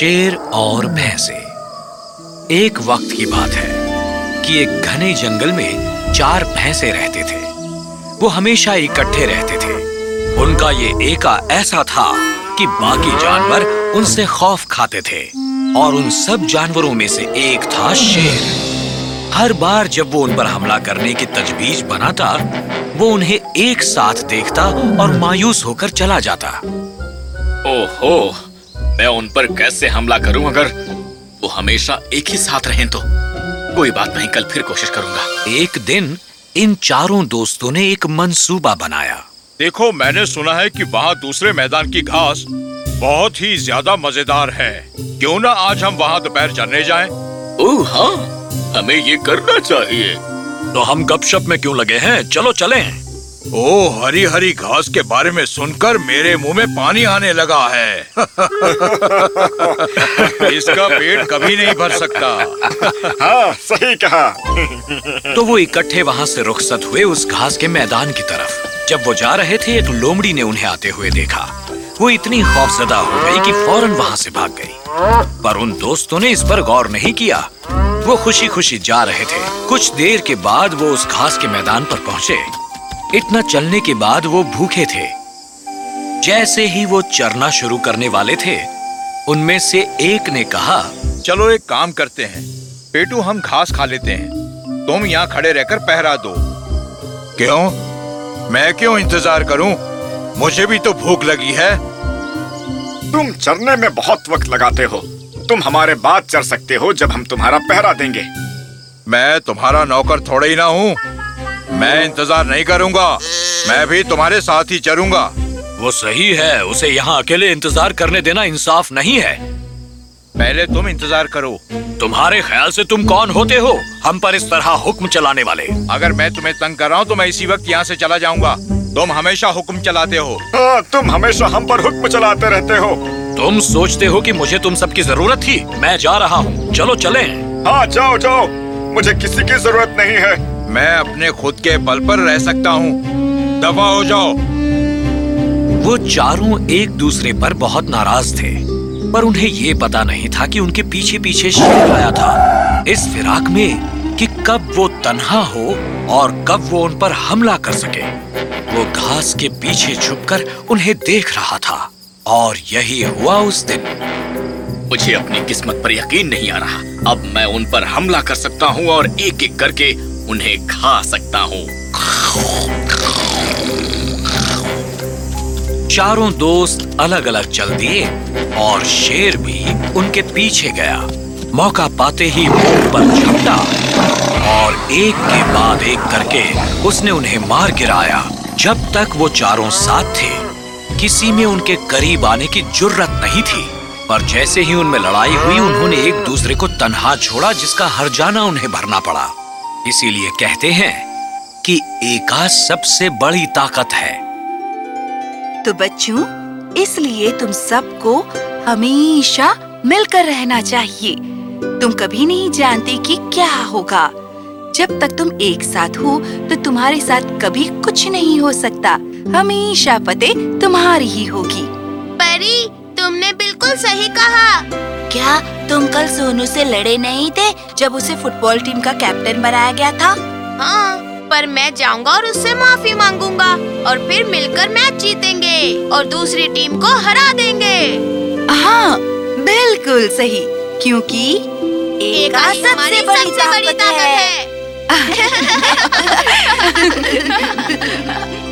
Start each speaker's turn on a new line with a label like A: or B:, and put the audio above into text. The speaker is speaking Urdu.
A: شیر اور بھینسے ایک وقت کی بات ہے کہ ایک گھنے جنگل میں چار بھینسے رہتے تھے۔ وہ ہمیشہ اکٹھے رہتے تھے۔ ان کا یہ ایکا ایسا تھا کہ باقی جانور ان سے خوف کھاتے تھے اور ان سب جانوروں میں سے ایک تھا شیر۔ ہر بار جب وہ ان پر حملہ کرنے کی تجویز بناتا، وہ انہیں ایک ساتھ دیکھتا اور مایوس ہو کر چلا جاتا۔
B: اوہو! میں ان
C: پر کیسے حملہ کروں اگر وہ ہمیشہ ایک ہی ساتھ رہیں تو کوئی بات نہیں کل پھر کوشش کروں گا۔
A: ایک دن ان چاروں دوستوں نے ایک منصوبہ بنایا۔
D: دیکھو میں نے سنا ہے کہ وہاں دوسرے میدان کی گھاس بہت ہی زیادہ مزیدار ہے۔ کیوں نہ آج ہم وہاں دوپہر چلنے جائیں؟
B: اوہ ہاں ہمیں یہ کرنا چاہیے۔
A: تو ہم گپ شپ میں کیوں لگے ہیں؟ چلو چلیں۔
D: او ہری ہری گھاس کے بارے میں سن کر میرے منہ میں پانی آنے لگا ہے۔ اس کا پیٹ کبھی نہیں بھر سکتا۔
E: ہاں صحیح کہا۔ تو
A: وہ اکٹھے وہاں سے رخصت ہوئے اس گھاس کے میدان کی طرف۔ جب وہ جا رہے تھے ایک لومڑی نے انہیں آتے ہوئے دیکھا۔ وہ اتنی خوفزدہ ہو گئی کہ فوراً وہاں سے بھاگ گئی۔ پر ان دوستوں نے اس پر غور نہیں کیا۔ وہ خوشی خوشی جا رہے تھے۔ کچھ دیر کے بعد وہ اس گھاس کے میدان پر پہنچے۔ اتنا چلنے کے بعد وہ بھوکے تھے۔ جیسے ہی وہ چرنا شروع کرنے والے تھے ان میں سے ایک نے کہا
D: چلو ایک کام کرتے ہیں۔ پیٹو ہم گھاس کھا لیتے ہیں۔ تم یہاں کھڑے رہ کر پہرا دو۔ کیوں؟ میں کیوں انتظار کروں؟ مجھے بھی تو بھوک لگی ہے۔
E: تم چرنے میں بہت وقت لگاتے ہو۔ تم ہمارے بعد چر سکتے ہو جب ہم تمہارا پہرا دیں گے۔
D: میں تمہارا نوکر تھوڑا ہی نہ ہوں۔ میں انتظار نہیں کروں گا۔ میں بھی تمہارے ساتھ ہی چلوں گا۔
A: وہ صحیح ہے اسے یہاں اکیلے انتظار کرنے دینا انصاف نہیں ہے۔
D: پہلے تم انتظار کرو۔
A: تمہارے خیال سے تم کون ہوتے ہو؟ ہم پر اس طرح حکم چلانے والے۔
D: اگر میں تمہیں تنگ کر رہا ہوں تو میں اسی وقت یہاں سے چلا جاؤں گا۔ تم ہمیشہ حکم چلاتے ہو۔
E: ہاں، تم ہمیشہ ہم پر حکم چلاتے رہتے ہو۔
A: تم سوچتے ہو کہ مجھے تم سب کی ضرورت تھی۔ میں جا رہا ہوں۔ چلو چلیں۔
E: ہاں جاؤ جاؤ۔ مجھے کسی کی ضرورت نہیں ہے۔
D: میں اپنے خود کے بل پر رہ سکتا ہوں۔ دفع ہو جاؤ۔
A: وہ چاروں ایک دوسرے پر بہت ناراض تھے پر انہیں یہ پتا نہیں تھا کہ ان کے پیچھے پیچھے شیر آیا تھا۔ اس فراق میں کہ کب وہ تنہا ہو اور کب وہ ان پر حملہ کر سکے۔ وہ گھاس کے پیچھے چھپ کر انہیں دیکھ رہا تھا اور یہی ہوا اس دن۔
B: مجھے اپنی قسمت پر یقین نہیں آ رہا۔ اب میں ان پر حملہ کر سکتا ہوں اور ایک ایک کر کے انہیں کھا سکتا ہوں۔
A: چاروں دوست الگ الگ چل دیے اور شیر بھی ان کے پیچھے گیا۔ موقع پاتے ہی وہ پر جھپٹا اور ایک کے بعد ایک کر کے اس نے انہیں مار گرایا۔ جب تک وہ چاروں ساتھ تھے، کسی میں ان کے قریب آنے کی جرت نہیں تھی۔ پر جیسے ہی ان میں لڑائی ہوئی، انہوں نے ایک دوسرے کو تنہا چھوڑا، جس کا ہر جانا انہیں بھرنا پڑا۔ اسی لیے کہتے ہیں کہ ایکا سب سے بڑی طاقت ہے۔
F: تو بچوں اس لیے تم سب کو ہمیشہ مل کر رہنا چاہیے۔ تم کبھی نہیں جانتے کہ کیا ہوگا۔ جب تک تم ایک ساتھ ہو تو تمہارے ساتھ کبھی کچھ نہیں ہو سکتا۔ ہمیشہ پتے تمہاری ہی ہوگی۔
G: پری تم نے بالکل صحیح کہا۔
F: کیا تم کل سونو سے لڑے نہیں تھے جب اسے فٹ بال ٹیم کا کیپٹن بنایا گیا تھا؟
G: ہاں پر میں جاؤں گا اور اس سے معافی مانگوں گا اور پھر مل کر میچ جیتیں گے اور دوسری ٹیم کو ہرا دیں گے۔
F: ہاں بالکل صحیح کیونکہ ایک
G: سب سے بڑی طاقت ہے۔